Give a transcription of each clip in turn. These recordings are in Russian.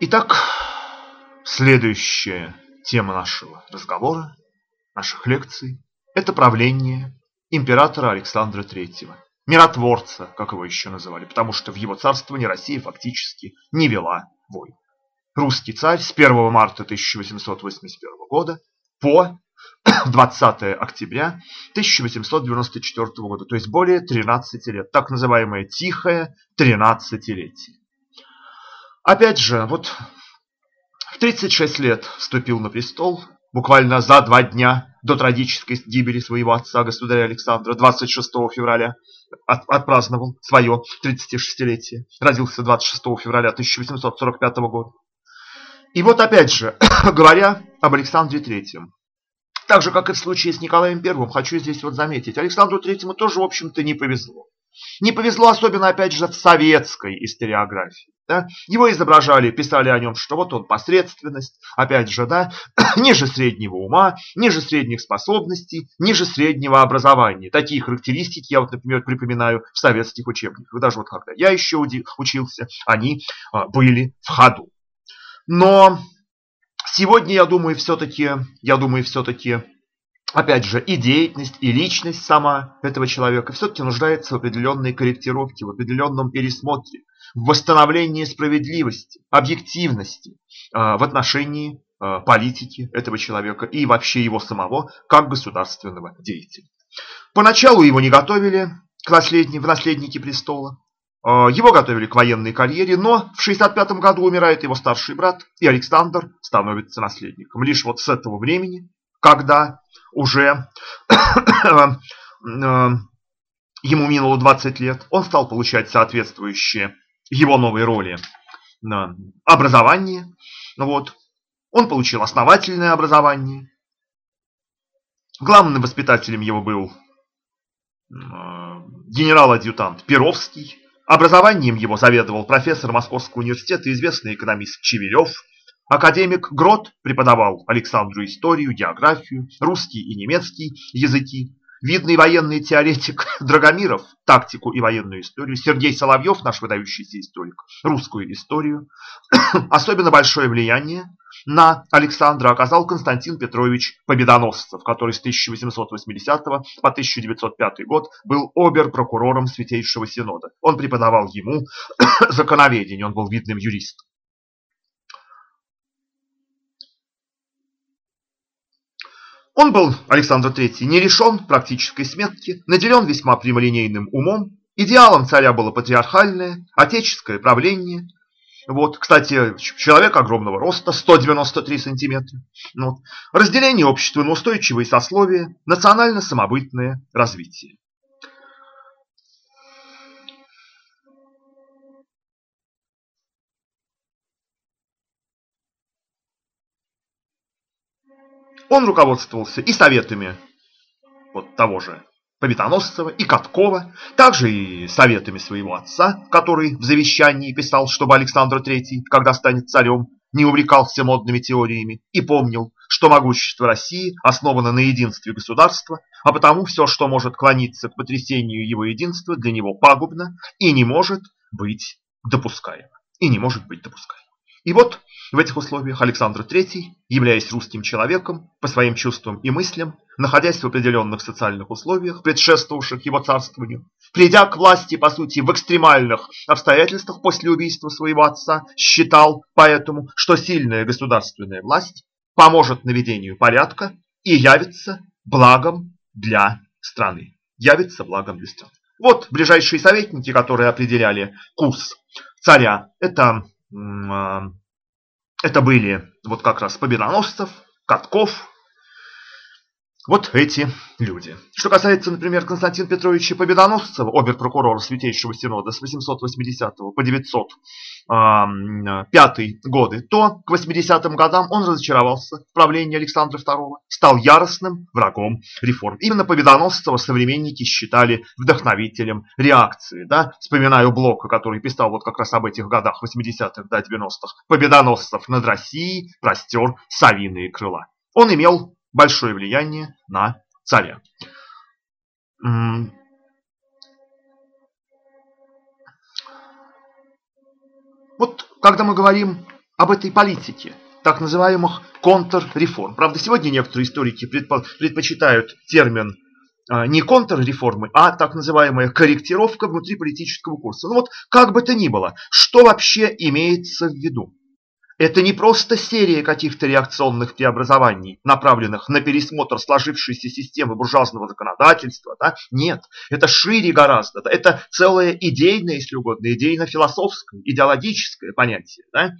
Итак, следующая тема нашего разговора, наших лекций, это правление императора Александра III, миротворца, как его еще называли, потому что в его царствовании Россия фактически не вела войн. Русский царь с 1 марта 1881 года по 20 октября 1894 года, то есть более 13 лет, так называемое тихое 13-летие. Опять же, вот в 36 лет вступил на престол, буквально за два дня до трагической гибели своего отца, государя Александра, 26 февраля от, отпраздновал свое 36-летие. Родился 26 февраля 1845 года. И вот опять же, говоря об Александре Третьем, так же, как и в случае с Николаем Первым, хочу здесь вот заметить, Александру Третьему тоже, в общем-то, не повезло. Не повезло особенно, опять же, в советской историографии. Да? Его изображали, писали о нем, что вот он посредственность, опять же, да, ниже среднего ума, ниже средних способностей, ниже среднего образования. Такие характеристики я вот, например, припоминаю в советских учебниках. Даже вот когда я еще учился, они а, были в ходу. Но сегодня, я думаю, все-таки, я думаю, все-таки опять же, и деятельность, и личность сама этого человека все-таки нуждается в определенной корректировке, в определенном пересмотре, в восстановлении справедливости, объективности а, в отношении а, политики этого человека и вообще его самого как государственного деятеля. Поначалу его не готовили к наследни, в наследники престола. А, его готовили к военной карьере, но в 65 году умирает его старший брат, и Александр становится наследником. Лишь вот с этого времени, когда уже ему минуло 20 лет, он стал получать соответствующие его новой роли образование. Вот. Он получил основательное образование. Главным воспитателем его был генерал-адъютант Перовский. Образованием его заведовал профессор Московского университета, известный экономист Чевелев – Академик Грот преподавал Александру историю, географию, русский и немецкий языки. Видный военный теоретик Драгомиров – тактику и военную историю. Сергей Соловьев – наш выдающийся историк, русскую историю. Особенно большое влияние на Александра оказал Константин Петрович Победоносцев, который с 1880 по 1905 год был обер-прокурором Святейшего Синода. Он преподавал ему законоведение, он был видным юристом. Он был, Александр III, не лишен практической сметки, наделен весьма прямолинейным умом. Идеалом царя было патриархальное, отеческое правление. Вот, кстати, человек огромного роста, 193 сантиметра. Вот. Разделение общества на устойчивые сословия, национально-самобытное развитие. Он руководствовался и советами вот того же Победоносцева и Каткова, также и советами своего отца, который в завещании писал, чтобы Александр III, когда станет царем, не увлекался модными теориями и помнил, что могущество России основано на единстве государства, а потому все, что может клониться к потрясению его единства, для него пагубно и не может быть допускаемо. И не может быть допускаемо. И вот в этих условиях Александр III, являясь русским человеком по своим чувствам и мыслям, находясь в определенных социальных условиях, предшествовавших его царствованию, придя к власти, по сути, в экстремальных обстоятельствах после убийства своего отца, считал поэтому, что сильная государственная власть поможет наведению порядка и явится благом для страны. Явится благом для страны. Вот ближайшие советники, которые определяли курс царя, это это были вот как раз Победоносцев, Катков, вот эти люди. Что касается, например, Константина Петровича Победоносцева, обер-прокурора Святейшего Синода с 880 по 905 годы, то к 80-м годам он разочаровался в правлении Александра II, стал яростным врагом реформ. Именно Победоносцева современники считали вдохновителем реакции. Да? Вспоминаю Блока, который писал вот как раз об этих годах, 80-х до 90-х. Победоносцев над Россией простер совиные крыла. Он имел большое влияние на царя. Вот когда мы говорим об этой политике так называемых контрреформ. Правда, сегодня некоторые историки предпочитают термин а, не контрреформы, а так называемая корректировка внутриполитического курса. Ну вот, как бы то ни было, что вообще имеется в виду? Это не просто серия каких-то реакционных преобразований, направленных на пересмотр сложившейся системы буржуазного законодательства. Да? Нет, это шире гораздо. Это целое идейное, если угодно, идейно-философское, идеологическое понятие. Да?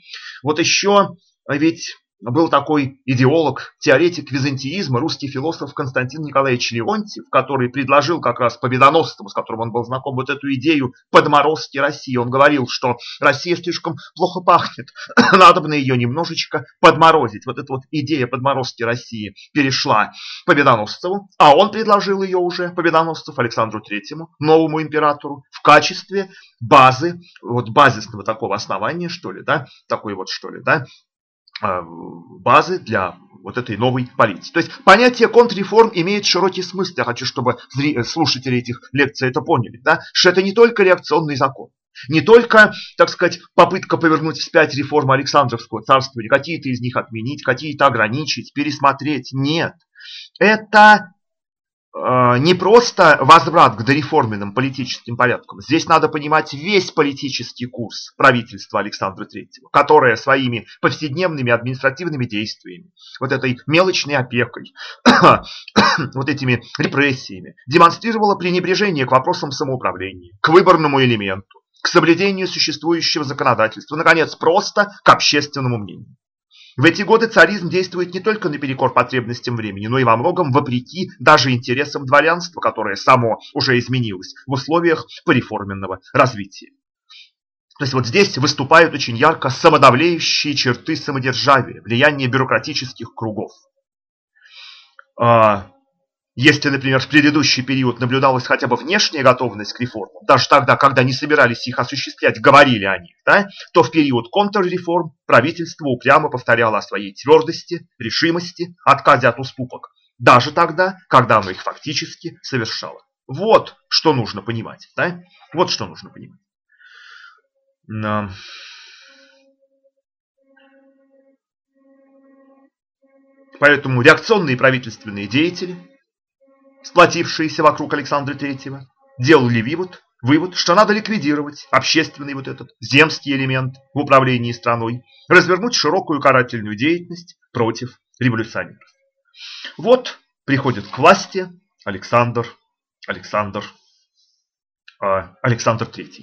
Вот еще ведь был такой идеолог, теоретик византиизма, русский философ Константин Николаевич Леонтьев, который предложил как раз победоносцам, с которым он был знаком, вот эту идею подморозки России. Он говорил, что Россия слишком плохо пахнет, надо бы на ее немножечко подморозить. Вот эта вот идея подморозки России перешла Победоносцеву, а он предложил ее уже, Победоносцев, Александру Третьему, новому императору, в качестве базы, вот базисного такого основания, что ли, да, такой вот, что ли, да, базы для вот этой новой политики. То есть понятие контрреформ имеет широкий смысл. Я хочу, чтобы слушатели этих лекций это поняли. Да? Что это не только реакционный закон. Не только, так сказать, попытка повернуть вспять реформы Александровского царствования, какие-то из них отменить, какие-то ограничить, пересмотреть. Нет. Это Э, не просто возврат к дореформенным политическим порядкам. Здесь надо понимать весь политический курс правительства Александра III, которое своими повседневными административными действиями, вот этой мелочной опекой, вот этими репрессиями, демонстрировало пренебрежение к вопросам самоуправления, к выборному элементу, к соблюдению существующего законодательства, наконец, просто к общественному мнению. В эти годы царизм действует не только наперекор потребностям времени, но и во многом вопреки даже интересам дворянства, которое само уже изменилось в условиях пореформенного развития. То есть вот здесь выступают очень ярко самодавлеющие черты самодержавия, влияние бюрократических кругов. Если, например, в предыдущий период наблюдалась хотя бы внешняя готовность к реформам, даже тогда, когда не собирались их осуществлять, говорили о них, да, то в период контрреформ правительство упрямо повторяло о своей твердости, решимости, отказе от уступок, даже тогда, когда оно их фактически совершало. Вот что нужно понимать. Да? Вот что нужно понимать. Поэтому реакционные правительственные деятели – сплотившиеся вокруг Александра III, делали вывод, вывод, что надо ликвидировать общественный вот этот земский элемент в управлении страной, развернуть широкую карательную деятельность против революционеров. Вот приходит к власти Александр, Александр, э, Александр III.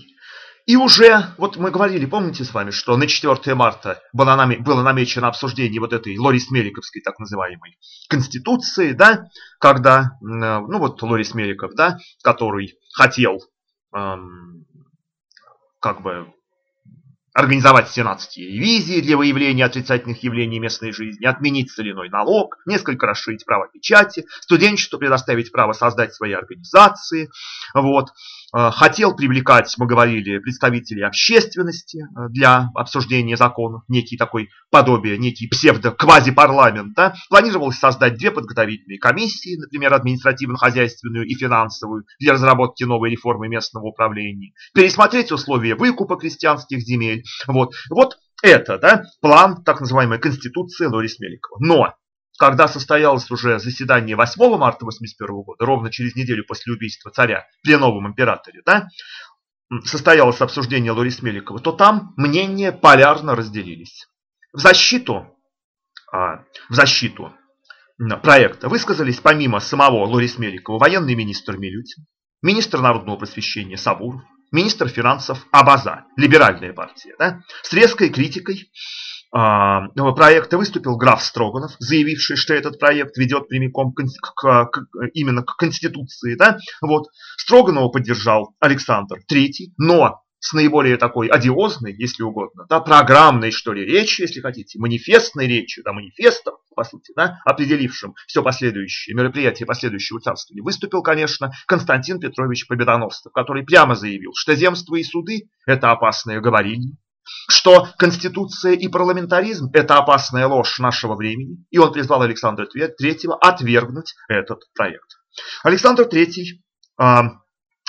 И уже, вот мы говорили, помните с вами, что на 4 марта было, наме, было намечено обсуждение вот этой Лорис Меликовской так называемой конституции, да, когда, ну вот Лорис Меликов, да, который хотел эм, как бы организовать сенатские ревизии для выявления отрицательных явлений местной жизни, отменить соляной налог, несколько расширить право печати, студенчеству предоставить право создать свои организации. Вот. Э, хотел привлекать, мы говорили, представителей общественности э, для обсуждения законов, некий такой подобие, некий псевдо-квазипарламент. Да? Планировалось создать две подготовительные комиссии, например, административно-хозяйственную и финансовую, для разработки новой реформы местного управления, пересмотреть условия выкупа крестьянских земель. Вот, вот это да, план так называемой Конституции Лорис Меликова. Но когда состоялось уже заседание 8 марта 1981 года, ровно через неделю после убийства царя при новом императоре, да, состоялось обсуждение Лорис Меликова, то там мнения полярно разделились. В защиту, а, в защиту проекта высказались помимо самого Лорис Меликова военный министр Милютин, министр народного просвещения Сабуров, министр финансов Абаза, либеральная партия, да, с резкой критикой проекта выступил граф Строганов, заявивший, что этот проект ведет прямиком к, к, к, именно к Конституции. Да? Вот. Строганова поддержал Александр III, но с наиболее такой одиозной, если угодно, да, программной, что ли, речью, если хотите, манифестной речью, да, манифестом, по сути, да, определившим все последующие мероприятия последующего царствования, выступил, конечно, Константин Петрович Победоносцев, который прямо заявил, что земство и суды – это опасные говорильни, что конституция и парламентаризм – это опасная ложь нашего времени, и он призвал Александра III отвергнуть этот проект. Александр III а,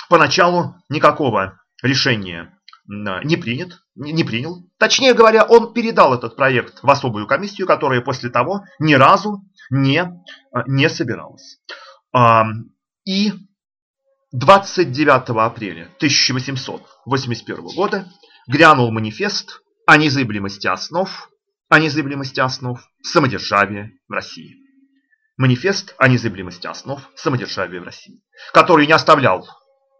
поначалу никакого решения не принят, не принял. Точнее говоря, он передал этот проект в особую комиссию, которая после того ни разу не, не собиралась. И 29 апреля 1881 года грянул манифест о незыблемости основ, о незыблемости основ самодержавия в России. Манифест о незыблемости основ самодержавия в России, который не оставлял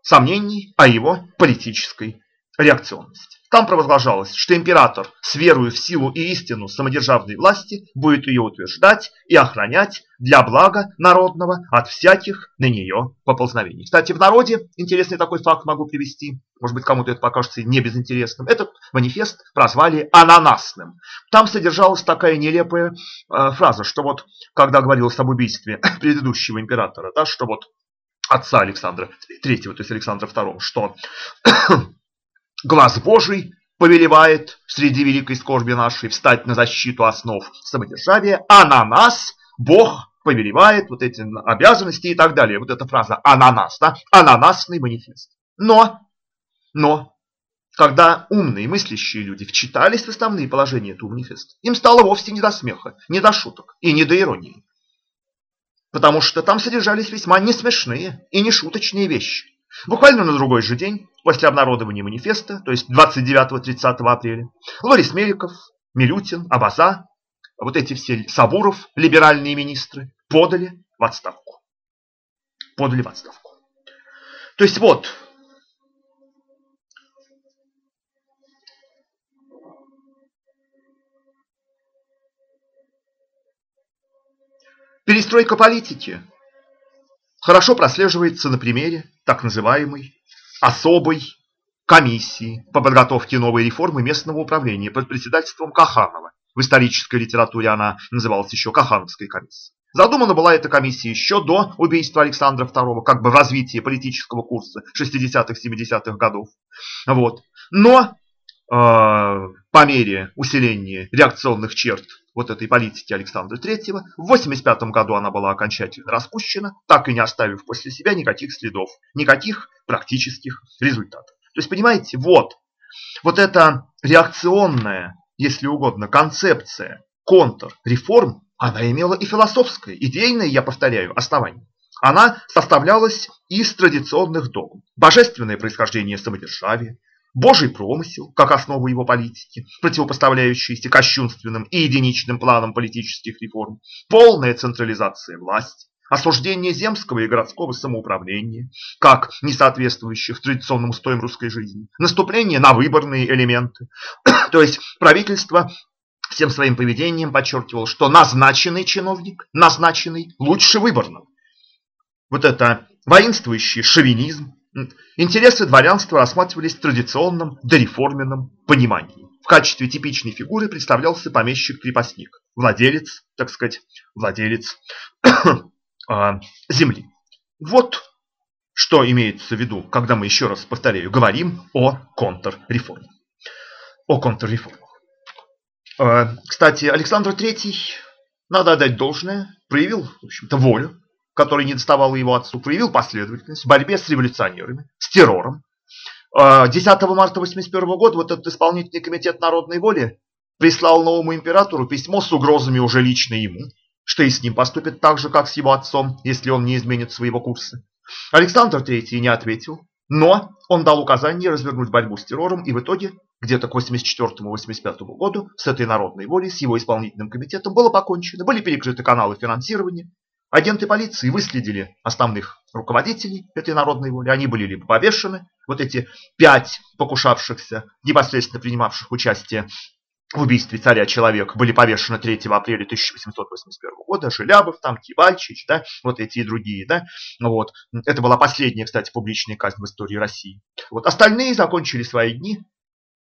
сомнений о его политической реакционности. Там провозглашалось, что император с верою в силу и истину самодержавной власти будет ее утверждать и охранять для блага народного от всяких на нее поползновений. Кстати, в народе интересный такой факт могу привести, может быть кому-то это покажется не безинтересным. Этот манифест прозвали ананасным. Там содержалась такая нелепая э, фраза, что вот когда говорилось об убийстве предыдущего императора, да, что вот отца Александра III, то есть Александра II, что глаз Божий повелевает среди великой скорби нашей встать на защиту основ самодержавия, а на нас Бог повелевает вот эти обязанности и так далее. Вот эта фраза «ананас», да? ананасный манифест. Но, но, когда умные мыслящие люди вчитались в основные положения этого манифеста, им стало вовсе не до смеха, не до шуток и не до иронии. Потому что там содержались весьма несмешные и нешуточные вещи. Буквально на другой же день, после обнародования манифеста, то есть 29-30 апреля, Лорис Меликов, Милютин, Абаза, вот эти все Сабуров, либеральные министры, подали в отставку. Подали в отставку. То есть вот, перестройка политики хорошо прослеживается на примере так называемой особой комиссии по подготовке новой реформы местного управления под председательством Каханова. В исторической литературе она называлась еще Кахановской комиссией. Задумана была эта комиссия еще до убийства Александра II, как бы в развитии политического курса 60-70-х годов. Вот. Но э, по мере усиления реакционных черт вот этой политики Александра III. В 85 году она была окончательно распущена, так и не оставив после себя никаких следов, никаких практических результатов. То есть, понимаете, вот, вот эта реакционная, если угодно, концепция контрреформ, она имела и философское, идейное, я повторяю, основание. Она составлялась из традиционных догм. Божественное происхождение самодержавия, Божий промысел, как основу его политики, противопоставляющийся кощунственным и единичным планам политических реформ, полная централизация власти, осуждение земского и городского самоуправления, как не соответствующих традиционным устоям русской жизни, наступление на выборные элементы. То есть правительство всем своим поведением подчеркивало, что назначенный чиновник, назначенный лучше выборного. Вот это воинствующий шовинизм, Интересы дворянства рассматривались в традиционном дореформенном понимании. В качестве типичной фигуры представлялся помещик-крепостник, владелец, так сказать, владелец а, земли. Вот что имеется в виду, когда мы еще раз повторяю, говорим о контрреформе. О контрреформах. А, кстати, Александр III, надо отдать должное, проявил, в общем-то, волю который не доставал его отцу, проявил последовательность в борьбе с революционерами, с террором. 10 а, марта 1981 года вот этот исполнительный комитет народной воли прислал новому императору письмо с угрозами уже лично ему, что и с ним поступит так же, как с его отцом, если он не изменит своего курса. Александр III не ответил, но он дал указание развернуть борьбу с террором, и в итоге где-то к 84-85 году с этой народной волей, с его исполнительным комитетом было покончено, были перекрыты каналы финансирования, Агенты полиции выследили основных руководителей этой народной воли. Они были либо повешены, вот эти пять покушавшихся, непосредственно принимавших участие в убийстве царя человек были повешены 3 апреля 1881 года, Желябов, там, Кибальчич, да, вот эти и другие, да, вот. Это была последняя, кстати, публичная казнь в истории России. Вот остальные закончили свои дни,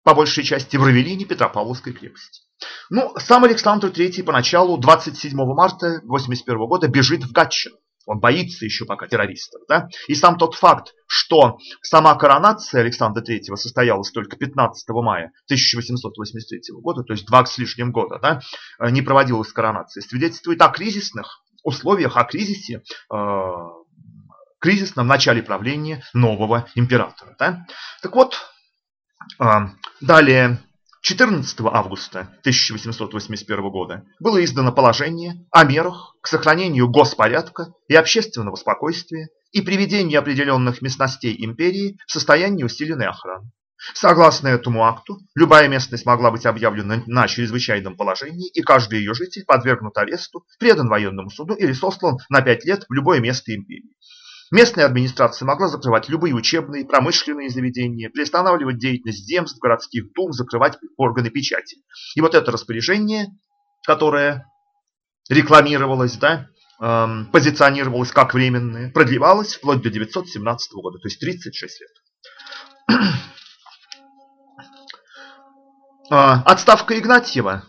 по большей части, в Равелине Петропавловской крепости. Ну, сам Александр III поначалу 27 марта 1981 года бежит в Гатчину. Он боится еще пока террористов. Да? И сам тот факт, что сама коронация Александра III состоялась только 15 мая 1883 года, то есть два с лишним года, да, не проводилась коронация, свидетельствует о кризисных условиях, о кризисе, э, кризисном начале правления нового императора. Да? Так вот, А, далее, 14 августа 1881 года было издано положение о мерах к сохранению господорядка и общественного спокойствия и приведению определенных местностей империи в состояние усиленной охраны. Согласно этому акту, любая местность могла быть объявлена на чрезвычайном положении, и каждый ее житель подвергнут аресту, предан военному суду или сослан на пять лет в любое место империи. Местная администрация могла закрывать любые учебные, промышленные заведения, приостанавливать деятельность земств, городских дум, закрывать органы печати. И вот это распоряжение, которое рекламировалось, да, эм, позиционировалось как временное, продлевалось вплоть до 917 года, то есть 36 лет. А, отставка Игнатьева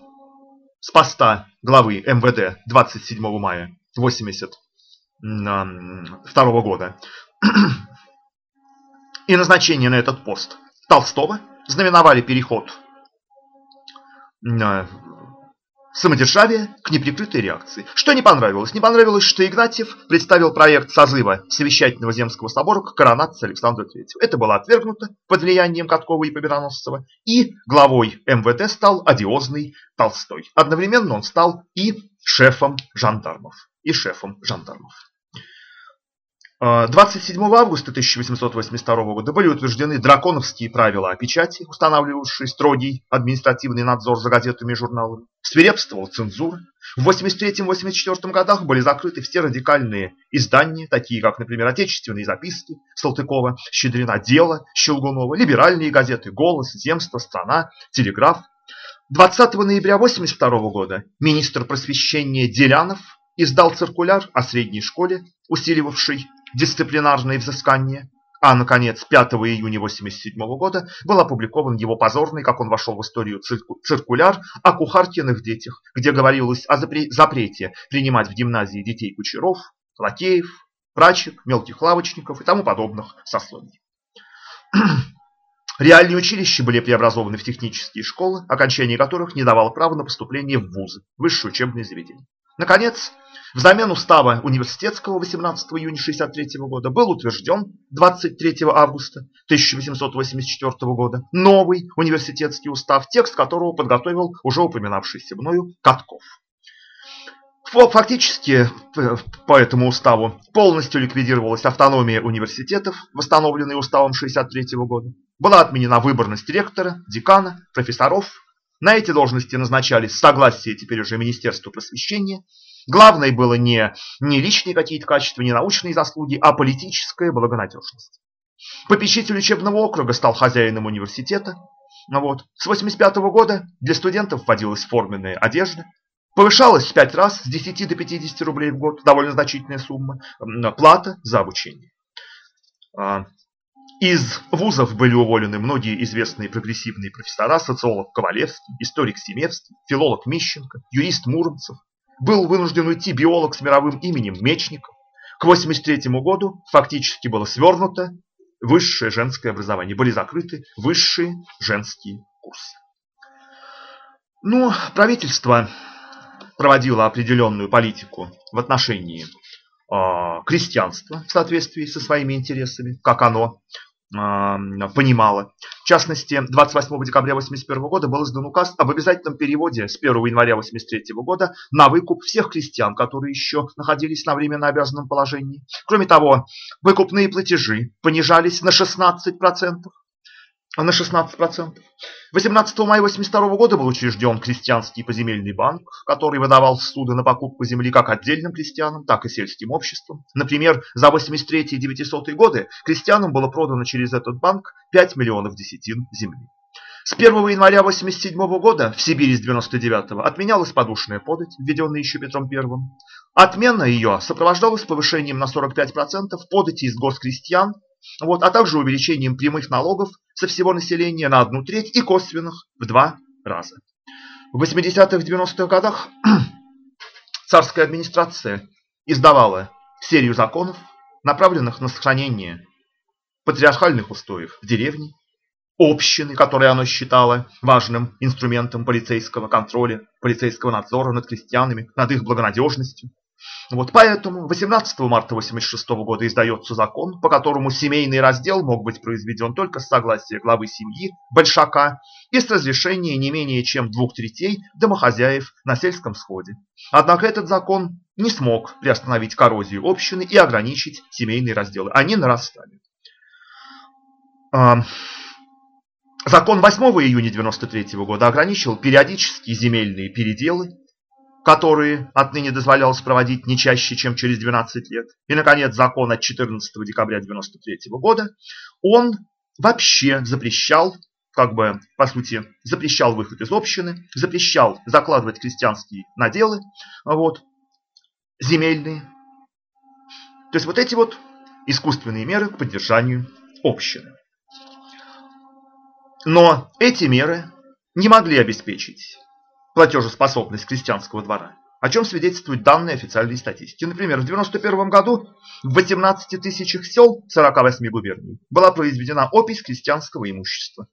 с поста главы МВД 27 мая 1982 года и назначение на этот пост Толстого знаменовали переход самодержавия к неприкрытой реакции. Что не понравилось? Не понравилось, что Игнатьев представил проект созыва Совещательного Земского собора к коронации Александра III. Это было отвергнуто под влиянием Каткова и Победоносцева, и главой МВД стал одиозный Толстой. Одновременно он стал и шефом жандармов. И шефом жандармов. 27 а, августа 1882 года были утверждены драконовские правила о печати, устанавливавшие строгий административный надзор за газетами и журналами. Свирепствовала цензура. В 83-84 годах были закрыты все радикальные издания, такие как, например, «Отечественные записки» Салтыкова, «Щедрина дело» Щелгунова, либеральные газеты «Голос», «Земство», «Страна», «Телеграф». 20 ноября 1982 года министр просвещения Делянов издал циркуляр о средней школе, усиливавший дисциплинарные взыскания. А, наконец, 5 июня 1987 года был опубликован его позорный, как он вошел в историю, циркуляр о кухаркиных детях, где говорилось о запрете принимать в гимназии детей кучеров, лакеев, прачек, мелких лавочников и тому подобных сословий. Реальные училища были преобразованы в технические школы, окончание которых не давало права на поступление в вузы, высшие учебные заведения. Наконец, взамен устава университетского 18 июня 1963 года был утвержден 23 августа 1884 года новый университетский устав, текст которого подготовил уже упоминавшийся мною Катков. Фактически по этому уставу полностью ликвидировалась автономия университетов, восстановленная уставом 1963 года. Была отменена выборность ректора, декана, профессоров, на эти должности назначались в согласии теперь уже Министерства просвещения. Главное было не, не личные какие-то качества, не научные заслуги, а политическая благонадежность. Попечитель учебного округа стал хозяином университета. Вот. С 1985 года для студентов вводилась форменная одежда. Повышалась в 5 раз с 10 до 50 рублей в год, довольно значительная сумма, плата за обучение. А, из вузов были уволены многие известные прогрессивные профессора, социолог Ковалевский, историк Семевский, филолог Мищенко, юрист Муромцев. Был вынужден уйти биолог с мировым именем Мечников. К 1983 году фактически было свернуто высшее женское образование, были закрыты высшие женские курсы. Ну, правительство проводило определенную политику в отношении э, крестьянства в соответствии со своими интересами, как оно понимала. В частности, 28 декабря 1981 года был издан указ об обязательном переводе с 1 января 1983 года на выкуп всех крестьян, которые еще находились на временно обязанном положении. Кроме того, выкупные платежи понижались на 16% на 16%. 18 мая 1982 года был учрежден крестьянский поземельный банк, который выдавал суды на покупку земли как отдельным крестьянам, так и сельским обществам. Например, за 83 и 900 годы крестьянам было продано через этот банк 5 миллионов десятин земли. С 1 января 1987 года в Сибири с 99 отменялась подушная подать, введенная еще Петром I. Отмена ее сопровождалась повышением на 45% подати из госкрестьян вот, а также увеличением прямых налогов со всего населения на одну треть и косвенных в два раза. В 80-х-90-х годах царская администрация издавала серию законов, направленных на сохранение патриархальных устоев в деревне, общины, которые она считала важным инструментом полицейского контроля, полицейского надзора над крестьянами, над их благонадежностью, Вот поэтому 18 марта 1986 года издается закон, по которому семейный раздел мог быть произведен только с согласия главы семьи, большака, и с разрешения не менее чем двух третей домохозяев на сельском сходе. Однако этот закон не смог приостановить коррозию общины и ограничить семейные разделы. Они нарастали. Закон 8 июня 1993 года ограничил периодические земельные переделы, которые отныне дозволялось проводить не чаще, чем через 12 лет. И, наконец, закон от 14 декабря 1993 года, он вообще запрещал, как бы, по сути, запрещал выход из общины, запрещал закладывать крестьянские наделы, вот, земельные. То есть вот эти вот искусственные меры к поддержанию общины. Но эти меры не могли обеспечить платежеспособность крестьянского двора, о чем свидетельствуют данные официальной статистики. Например, в 1991 году в 18 тысячах сел 48 губерний была произведена опись крестьянского имущества.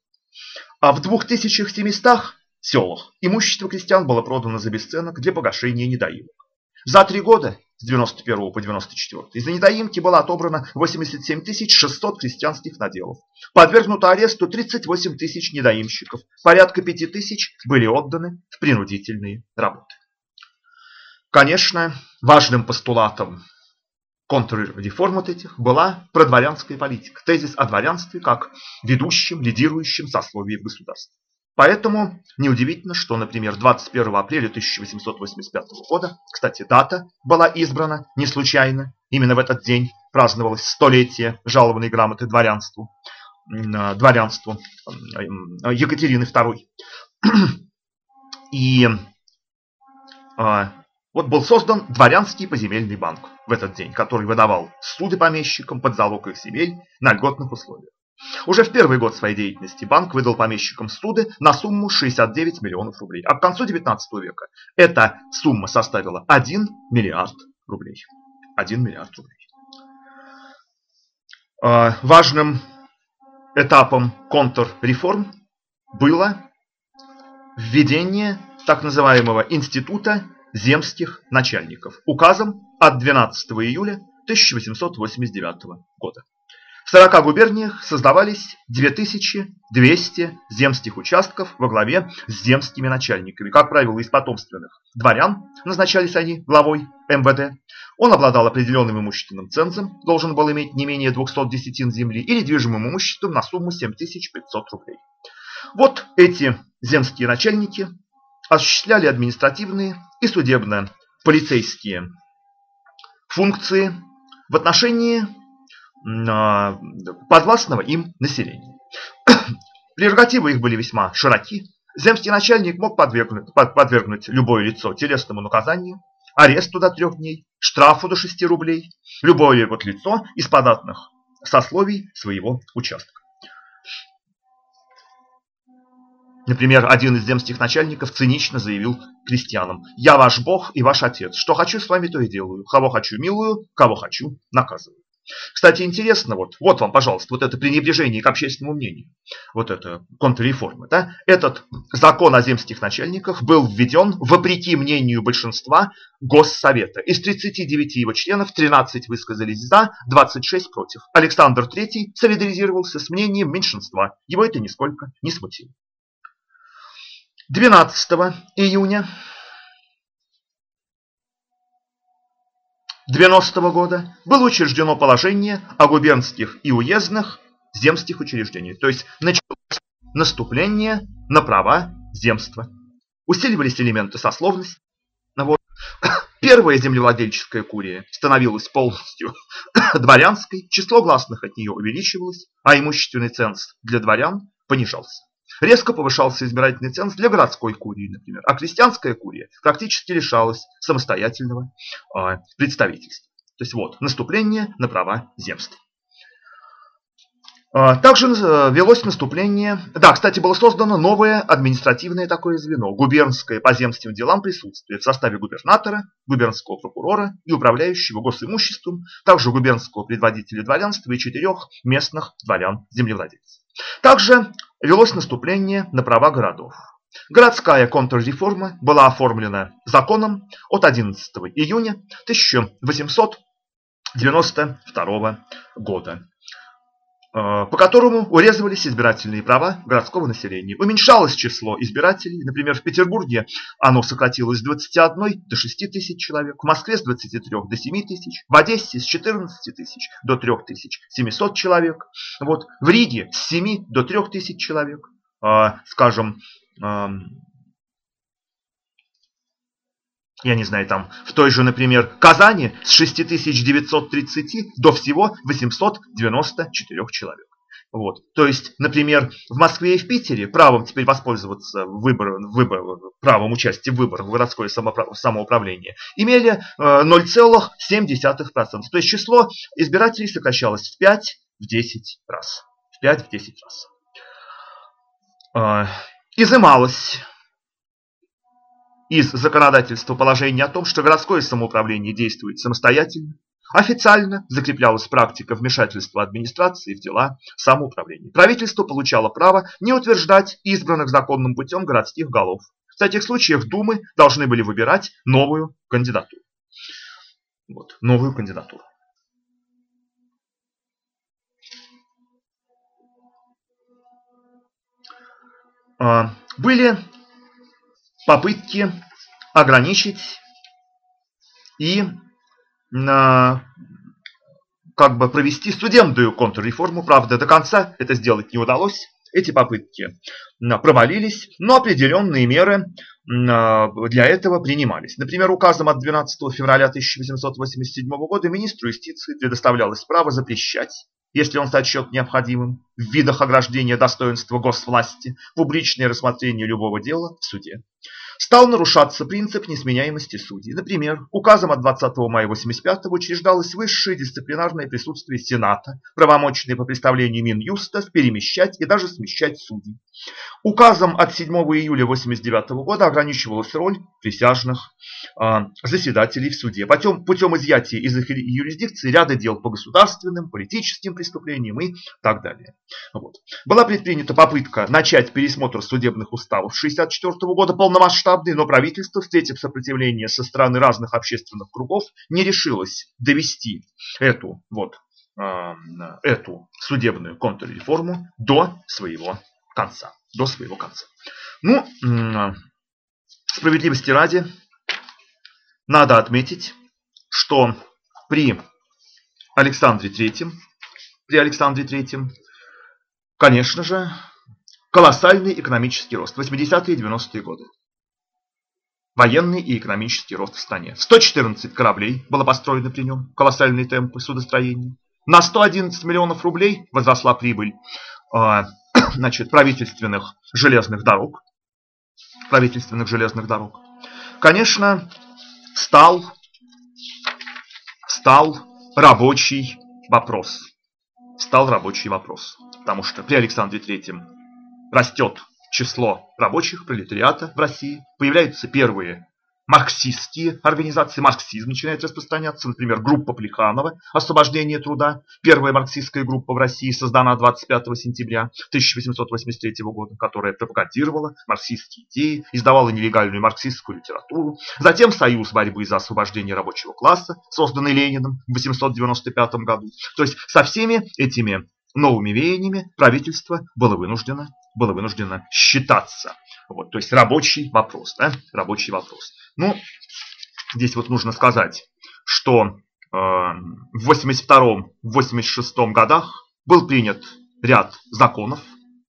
А в 2700 селах имущество крестьян было продано за бесценок для погашения недоимок. За три года с 91 по 94 из-за недоимки было отобрано 87 600 крестьянских наделов. Подвергнуто аресту 38 тысяч недоимщиков. Порядка 5 тысяч были отданы в принудительные работы. Конечно, важным постулатом контрреформ вот этих была продворянская политика. Тезис о дворянстве как ведущем, лидирующем сословии в государстве. Поэтому неудивительно, что, например, 21 апреля 1885 года, кстати, дата была избрана не случайно, именно в этот день праздновалось столетие жалованной грамоты дворянству, дворянству Екатерины II. И а, вот был создан дворянский поземельный банк в этот день, который выдавал суды помещикам под залог их земель на льготных условиях. Уже в первый год своей деятельности банк выдал помещикам суды на сумму 69 миллионов рублей. А к концу 19 века эта сумма составила 1 миллиард рублей. 1 миллиард рублей. А, важным этапом контрреформ было введение так называемого института земских начальников указом от 12 июля 1889 года. В 40 губерниях создавались 2200 земских участков во главе с земскими начальниками. Как правило, из потомственных дворян назначались они главой МВД. Он обладал определенным имущественным цензом, должен был иметь не менее 200 десятин земли и недвижимым имуществом на сумму 7500 рублей. Вот эти земские начальники осуществляли административные и судебно-полицейские функции в отношении подвластного им населения. Прерогативы их были весьма широки. Земский начальник мог подвергнуть, подвергнуть любое лицо телесному наказанию, аресту до трех дней, штрафу до 6 рублей, любое вот лицо из податных сословий своего участка. Например, один из земских начальников цинично заявил крестьянам, «Я ваш бог и ваш отец, что хочу с вами, то и делаю, кого хочу милую, кого хочу наказываю». Кстати, интересно, вот, вот вам, пожалуйста, вот это пренебрежение к общественному мнению, вот это контрреформа. Да? Этот закон о земских начальниках был введен вопреки мнению большинства Госсовета. Из 39 его членов 13 высказались за, 26 против. Александр III солидаризировался с мнением меньшинства. Его это нисколько не смутило. 12 июня 90 -го года было учреждено положение о губернских и уездных земских учреждениях. То есть началось наступление на права земства. Усиливались элементы сословности. Вот. Первая землевладельческая курия становилась полностью дворянской, число гласных от нее увеличивалось, а имущественный ценз для дворян понижался. Резко повышался избирательный ценз для городской курии, например, а крестьянская курия практически лишалась самостоятельного э, представительства. То есть вот, наступление на права земства. А, также э, велось наступление, да, кстати, было создано новое административное такое звено, губернское по земским делам присутствие в составе губернатора, губернского прокурора и управляющего госимуществом, также губернского предводителя дворянства и четырех местных дворян-землевладельцев. Также велось наступление на права городов. Городская контрреформа была оформлена законом от 11 июня 1892 года. Э, по которому урезывались избирательные права городского населения. Уменьшалось число избирателей. Например, в Петербурге оно сократилось с 21 до 6 тысяч человек, в Москве с 23 до 7 тысяч, в Одессе с 14 тысяч до 3 тысяч 700 человек, вот, в Риге с 7 до 3 тысяч человек, а, скажем, я не знаю, там, в той же, например, Казани с 6930 до всего 894 человек. Вот. То есть, например, в Москве и в Питере правом теперь воспользоваться выбор, выбор, правом участия в выборах в городское самоуправление имели 0,7%. Э, То есть число избирателей сокращалось в 5-10 раз. В 5-10 раз. Э, изымалось из законодательства положение о том, что городское самоуправление действует самостоятельно, официально закреплялась практика вмешательства администрации в дела самоуправления. Правительство получало право не утверждать избранных законным путем городских голов. В таких случаях думы должны были выбирать новую кандидатуру. Вот, новую кандидатуру. А, были попытки ограничить и на, как бы провести судебную контрреформу. Правда, до конца это сделать не удалось. Эти попытки провалились, но определенные меры для этого принимались. Например, указом от 12 февраля 1887 года министру юстиции предоставлялось право запрещать если он сочет необходимым, в видах ограждения достоинства госвласти, публичное рассмотрение любого дела в суде стал нарушаться принцип несменяемости судей. Например, указом от 20 мая 1985 учреждалось высшее дисциплинарное присутствие Сената, правомочное по представлению Минюста перемещать и даже смещать судей. Указом от 7 июля 1989 года ограничивалась роль присяжных э, заседателей в суде путем, путем изъятия из их юрисдикции ряда дел по государственным, политическим преступлениям и так далее. Вот. Была предпринята попытка начать пересмотр судебных уставов 1964 года полномасштабный, но правительство, встретив сопротивление со стороны разных общественных кругов, не решилось довести эту, вот, э, эту судебную контрреформу до своего конца. До своего конца. Ну, справедливости ради, надо отметить, что при Александре Третьем, при Александре Третьем, конечно же, колоссальный экономический рост. 80-е и 90-е годы. Военный и экономический рост в стране. 114 кораблей было построено при нем. Колоссальные темпы судостроения. На 111 миллионов рублей возросла прибыль а, значит, правительственных железных дорог, правительственных железных дорог, конечно, стал, стал рабочий вопрос. Стал рабочий вопрос. Потому что при Александре Третьем растет число рабочих пролетариата в России, появляются первые марксистские организации, марксизм начинает распространяться. Например, группа Плеханова «Освобождение труда». Первая марксистская группа в России создана 25 сентября 1883 года, которая пропагандировала марксистские идеи, издавала нелегальную марксистскую литературу. Затем Союз борьбы за освобождение рабочего класса, созданный Лениным в 1895 году. То есть со всеми этими новыми веяниями правительство было вынуждено, было вынуждено считаться. Вот, то есть рабочий вопрос, да, рабочий вопрос. Ну, здесь вот нужно сказать, что э, в 82-86 годах был принят ряд законов.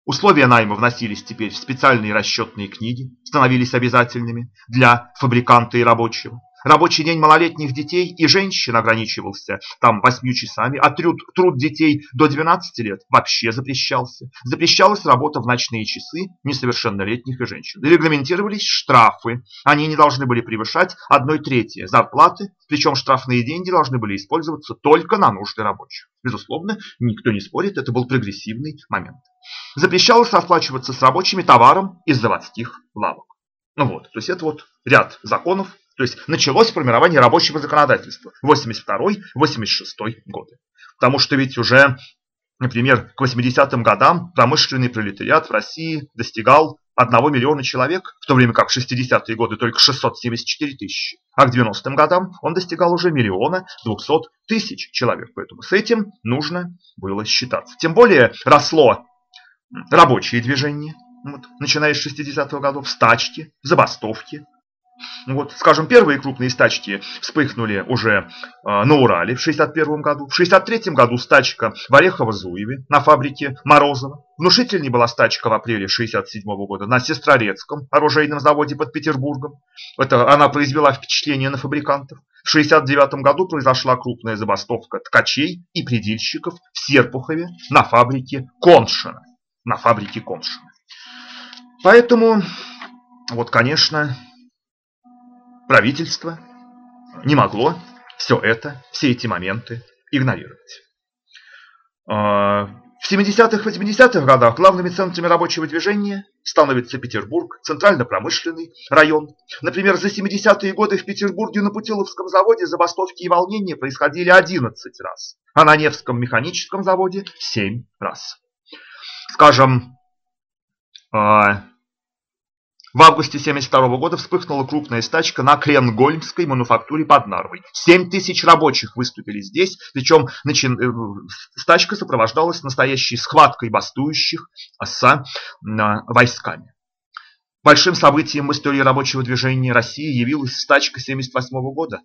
Условия найма вносились теперь в специальные расчетные книги, становились обязательными для фабриканта и рабочего. Рабочий день малолетних детей и женщин ограничивался там 8 часами, а труд, труд детей до 12 лет вообще запрещался. Запрещалась работа в ночные часы несовершеннолетних и женщин. Регламентировались штрафы. Они не должны были превышать 1 трети зарплаты, причем штрафные деньги должны были использоваться только на нужды рабочих. Безусловно, никто не спорит, это был прогрессивный момент. Запрещалось расплачиваться с рабочими товаром из заводских лавок. Ну вот, то есть это вот ряд законов, то есть началось формирование рабочего законодательства 82-86 годы. Потому что ведь уже, например, к 80-м годам промышленный пролетариат в России достигал 1 миллиона человек, в то время как в 60-е годы только 674 тысячи, а к 90-м годам он достигал уже миллиона 200 тысяч человек. Поэтому с этим нужно было считаться. Тем более росло рабочее движение, вот, начиная с 60-х годов, стачки, забастовки, вот, скажем, первые крупные стачки вспыхнули уже э, на Урале в 61 году. В 63 году стачка в Орехово-Зуеве на фабрике Морозова. Внушительней была стачка в апреле 67 года на Сестрорецком оружейном заводе под Петербургом. Это она произвела впечатление на фабрикантов. В 69 году произошла крупная забастовка ткачей и предельщиков в Серпухове на фабрике Коншина. На фабрике Коншина. Поэтому, вот, конечно, правительство не могло все это, все эти моменты игнорировать. А, в 70-х, 80-х годах главными центрами рабочего движения становится Петербург, центрально-промышленный район. Например, за 70-е годы в Петербурге на Путиловском заводе забастовки и волнения происходили 11 раз, а на Невском механическом заводе 7 раз. Скажем, а, в августе 1972 года вспыхнула крупная стачка на Кренгольмской мануфактуре под Нарвой. 7 тысяч рабочих выступили здесь, причем начин... Э, стачка сопровождалась настоящей схваткой бастующих с войсками. Большим событием в истории рабочего движения России явилась стачка 1978 года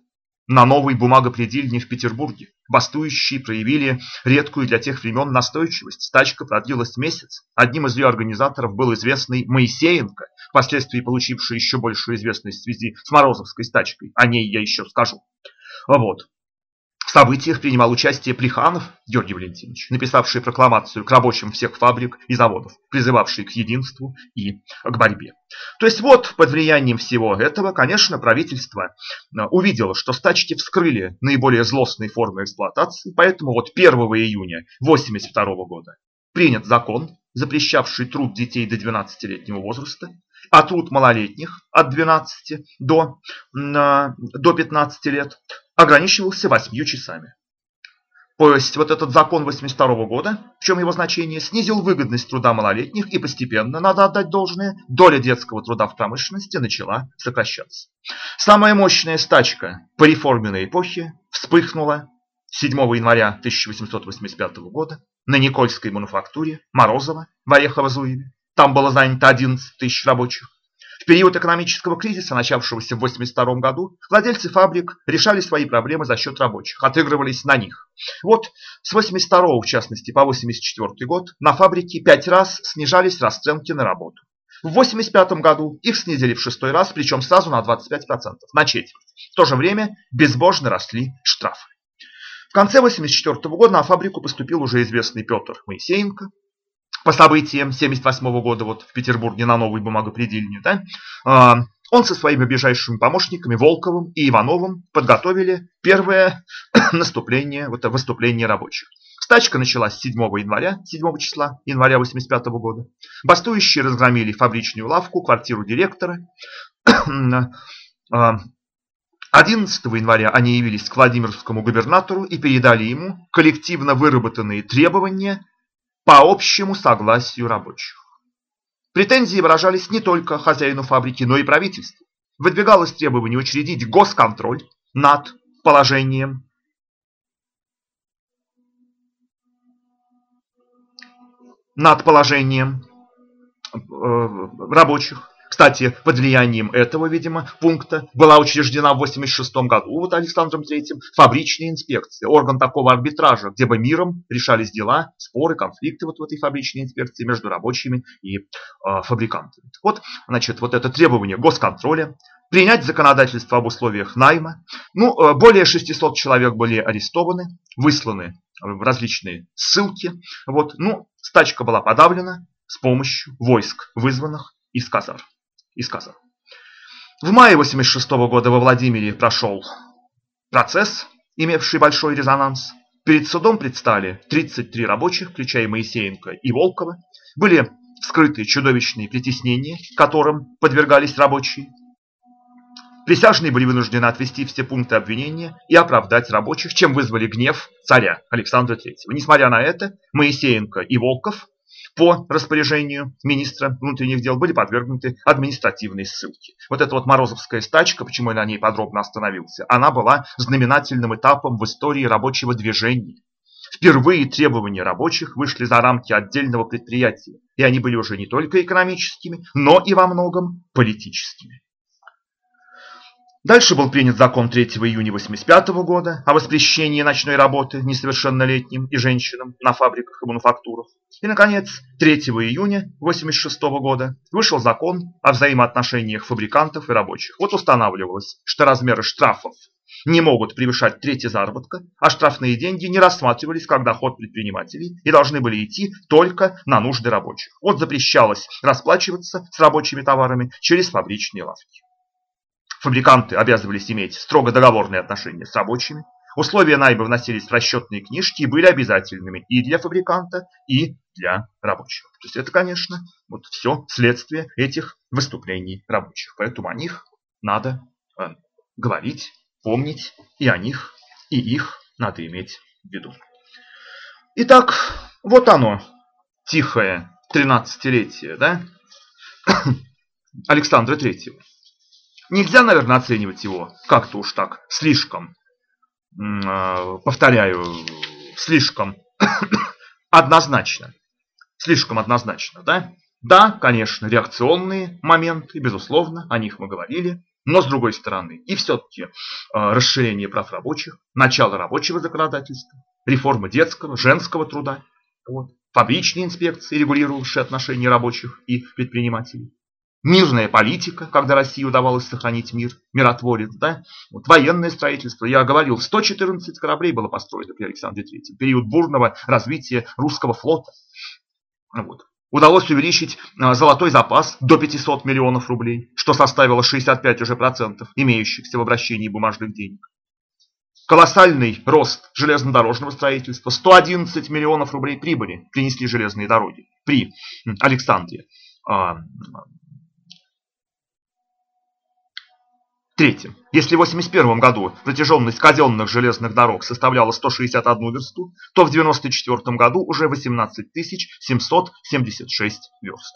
на новой бумагопредельне в Петербурге. Бастующие проявили редкую для тех времен настойчивость. Стачка продлилась месяц. Одним из ее организаторов был известный Моисеенко, впоследствии получивший еще большую известность в связи с Морозовской стачкой. О ней я еще скажу. Вот. В событиях принимал участие Плеханов Георгий Валентинович, написавший прокламацию к рабочим всех фабрик и заводов, призывавший к единству и к борьбе. То есть вот под влиянием всего этого, конечно, правительство э, увидело, что стачки вскрыли наиболее злостные формы эксплуатации, поэтому вот 1 июня 1982 года принят закон, запрещавший труд детей до 12-летнего возраста, а труд малолетних от 12 до, до 15 лет ограничивался 8 часами. То есть вот этот закон 82 года, в чем его значение, снизил выгодность труда малолетних и постепенно, надо отдать должное, доля детского труда в промышленности начала сокращаться. Самая мощная стачка по реформенной эпохе вспыхнула 7 января 1885 года на Никольской мануфактуре Морозова в Орехово-Зуеве. Там было занято 11 тысяч рабочих. В период экономического кризиса, начавшегося в 1982 году, владельцы фабрик решали свои проблемы за счет рабочих, отыгрывались на них. Вот с 1982 в частности по 1984 год на фабрике пять раз снижались расценки на работу. В 1985 году их снизили в шестой раз, причем сразу на 25%, на четверть. В то же время безбожно росли штрафы. В конце 1984 года на фабрику поступил уже известный Петр Моисеенко, по событиям 1978 года вот в Петербурге на новой бумагопредельне, да, а, он со своими ближайшими помощниками Волковым и Ивановым подготовили первое наступление, вот, выступление рабочих. Стачка началась 7 января, 7 числа января 1985 года. Бастующие разгромили фабричную лавку, квартиру директора. 11 а, января они явились к Владимирскому губернатору и передали ему коллективно выработанные требования по общему согласию рабочих. Претензии выражались не только хозяину фабрики, но и правительству. Выдвигалось требование учредить госконтроль над положением над положением э, рабочих кстати, под влиянием этого, видимо, пункта была учреждена в 1986 году вот Александром III фабричная инспекция, орган такого арбитража, где бы миром решались дела, споры, конфликты вот в этой фабричной инспекции между рабочими и э, фабрикантами. Вот, значит, вот это требование госконтроля, принять законодательство об условиях найма. Ну, э, более 600 человек были арестованы, высланы в различные ссылки. Вот, ну, стачка была подавлена с помощью войск, вызванных из казар и сказал. В мае 86 года во Владимире прошел процесс, имевший большой резонанс. Перед судом предстали 33 рабочих, включая Моисеенко и Волкова. Были вскрыты чудовищные притеснения, которым подвергались рабочие. Присяжные были вынуждены отвести все пункты обвинения и оправдать рабочих, чем вызвали гнев царя Александра III. Несмотря на это, Моисеенко и Волков по распоряжению министра внутренних дел были подвергнуты административной ссылке. Вот эта вот Морозовская стачка, почему я на ней подробно остановился, она была знаменательным этапом в истории рабочего движения. Впервые требования рабочих вышли за рамки отдельного предприятия, и они были уже не только экономическими, но и во многом политическими. Дальше был принят закон 3 июня 1985 года о воспрещении ночной работы несовершеннолетним и женщинам на фабриках и мануфактурах. И, наконец, 3 июня 1986 года вышел закон о взаимоотношениях фабрикантов и рабочих. Вот устанавливалось, что размеры штрафов не могут превышать трети заработка, а штрафные деньги не рассматривались как доход предпринимателей и должны были идти только на нужды рабочих. Вот запрещалось расплачиваться с рабочими товарами через фабричные лавки. Фабриканты обязывались иметь строго договорные отношения с рабочими. Условия найма вносились в расчетные книжки и были обязательными и для фабриканта, и для рабочего. То есть это, конечно, вот все следствие этих выступлений рабочих. Поэтому о них надо э, говорить, помнить, и о них, и их надо иметь в виду. Итак, вот оно, тихое 13-летие да? Александра Третьего. Нельзя, наверное, оценивать его как-то уж так слишком, а, повторяю, слишком однозначно. Слишком однозначно, да? Да, конечно, реакционные моменты, безусловно, о них мы говорили. Но с другой стороны, и все-таки э, расширение прав рабочих, начало рабочего законодательства, реформа детского, женского труда, вот, фабричные инспекции, регулировавшие отношения рабочих и предпринимателей, Мирная политика, когда России удавалось сохранить мир, миротворец, да? Вот военное строительство, я говорил, 114 кораблей было построено при Александре III, период бурного развития русского флота. Вот. Удалось увеличить а, золотой запас до 500 миллионов рублей, что составило 65 уже процентов имеющихся в обращении бумажных денег. Колоссальный рост железнодорожного строительства, 111 миллионов рублей прибыли принесли железные дороги при Александре. Третье. Если в 1981 году протяженность казенных железных дорог составляла 161 версту, то в 1994 году уже 18 776 верст.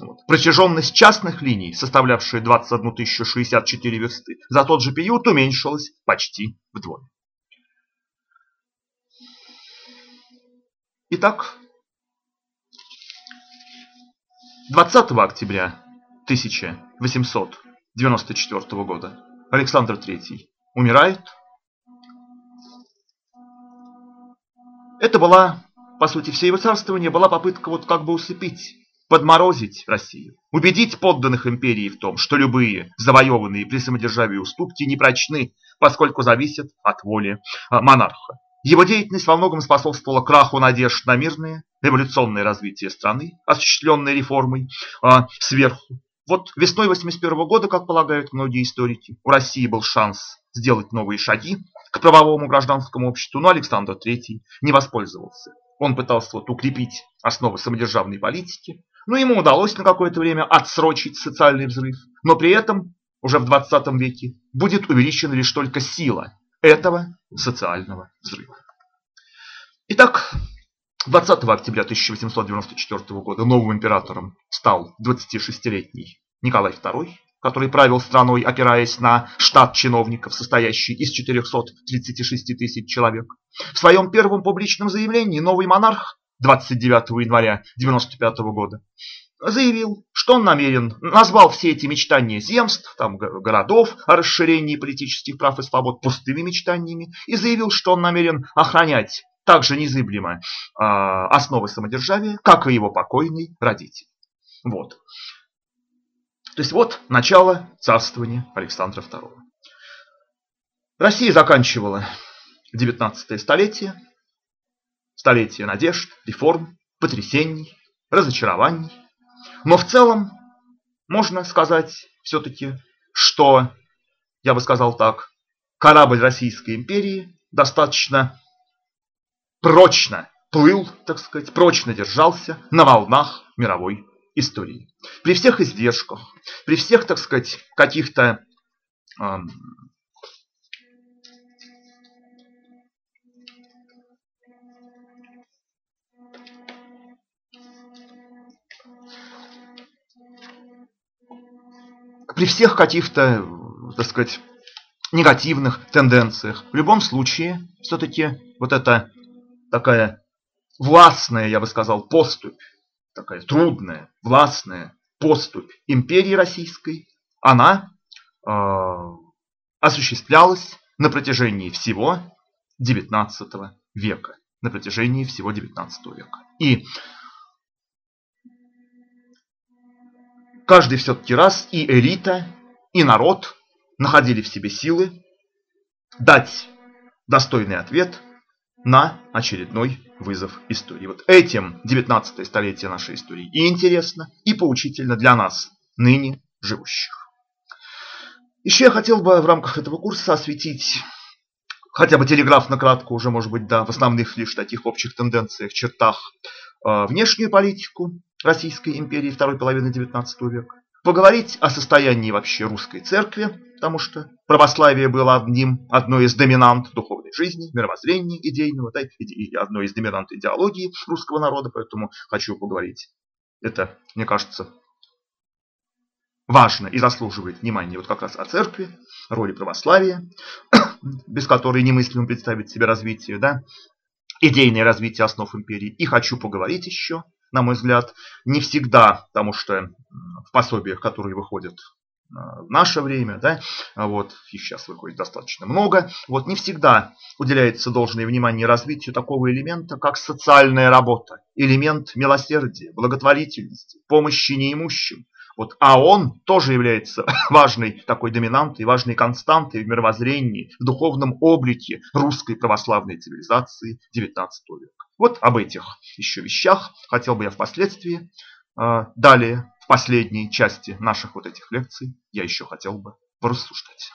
Вот. Протяженность частных линий, составлявшая 21 064 версты, за тот же период уменьшилась почти вдвое. Итак, 20 октября 1800 94 года. Александр III умирает. Это была, по сути, все его царствование была попытка вот как бы усыпить, подморозить Россию, убедить подданных империи в том, что любые завоеванные при самодержавии уступки не прочны, поскольку зависят от воли а, монарха. Его деятельность во многом способствовала краху надежд на мирное революционное развитие страны, осуществленное реформой а, сверху. Вот весной 81 года, как полагают многие историки, у России был шанс сделать новые шаги к правовому гражданскому обществу, но Александр III не воспользовался. Он пытался вот укрепить основы самодержавной политики, но ему удалось на какое-то время отсрочить социальный взрыв, но при этом уже в 20 веке будет увеличена лишь только сила этого социального взрыва. Итак, 20 октября 1894 года новым императором стал 26-летний Николай II, который правил страной, опираясь на штат чиновников, состоящий из 436 тысяч человек. В своем первом публичном заявлении новый монарх 29 января 1995 года заявил, что он намерен, назвал все эти мечтания земств, там, городов о расширении политических прав и свобод пустыми мечтаниями, и заявил, что он намерен охранять также незыблемо э, основы самодержавия, как и его покойный родитель. Вот. То есть вот начало царствования Александра II. Россия заканчивала 19 столетие, столетие надежд, реформ, потрясений, разочарований. Но в целом можно сказать все-таки, что, я бы сказал так, корабль Российской империи достаточно прочно плыл, так сказать, прочно держался на волнах мировой истории. При всех издержках, при всех, так сказать, каких-то э, при всех каких-то, так сказать, негативных тенденциях, в любом случае, все-таки вот это такая властная, я бы сказал, поступь, такая трудная, властная поступь империи российской, она э, осуществлялась на протяжении всего XIX века. На протяжении всего XIX века. И каждый все-таки раз и элита, и народ находили в себе силы дать достойный ответ на очередной вызов истории. Вот этим 19 столетие нашей истории и интересно, и поучительно для нас, ныне живущих. Еще я хотел бы в рамках этого курса осветить хотя бы телеграфно кратко уже, может быть, да, в основных лишь таких общих тенденциях, чертах, э, внешнюю политику Российской империи второй половины XIX века, поговорить о состоянии вообще русской церкви, потому что православие было одним, одной из доминант духовной жизни, мировоззрения идейного, да, и одной из доминант идеологии русского народа, поэтому хочу поговорить. Это, мне кажется, важно и заслуживает внимания вот как раз о церкви, роли православия, без которой немыслимо представить себе развитие, да, идейное развитие основ империи. И хочу поговорить еще, на мой взгляд, не всегда, потому что в пособиях, которые выходят э, в наше время, да, вот, их сейчас выходит достаточно много, вот, не всегда уделяется должное внимание развитию такого элемента, как социальная работа, элемент милосердия, благотворительности, помощи неимущим, вот, а он тоже является важной такой доминантой, важной константой в мировоззрении, в духовном облике русской православной цивилизации XIX века. Вот об этих еще вещах хотел бы я впоследствии, э, далее, в последней части наших вот этих лекций, я еще хотел бы порассуждать.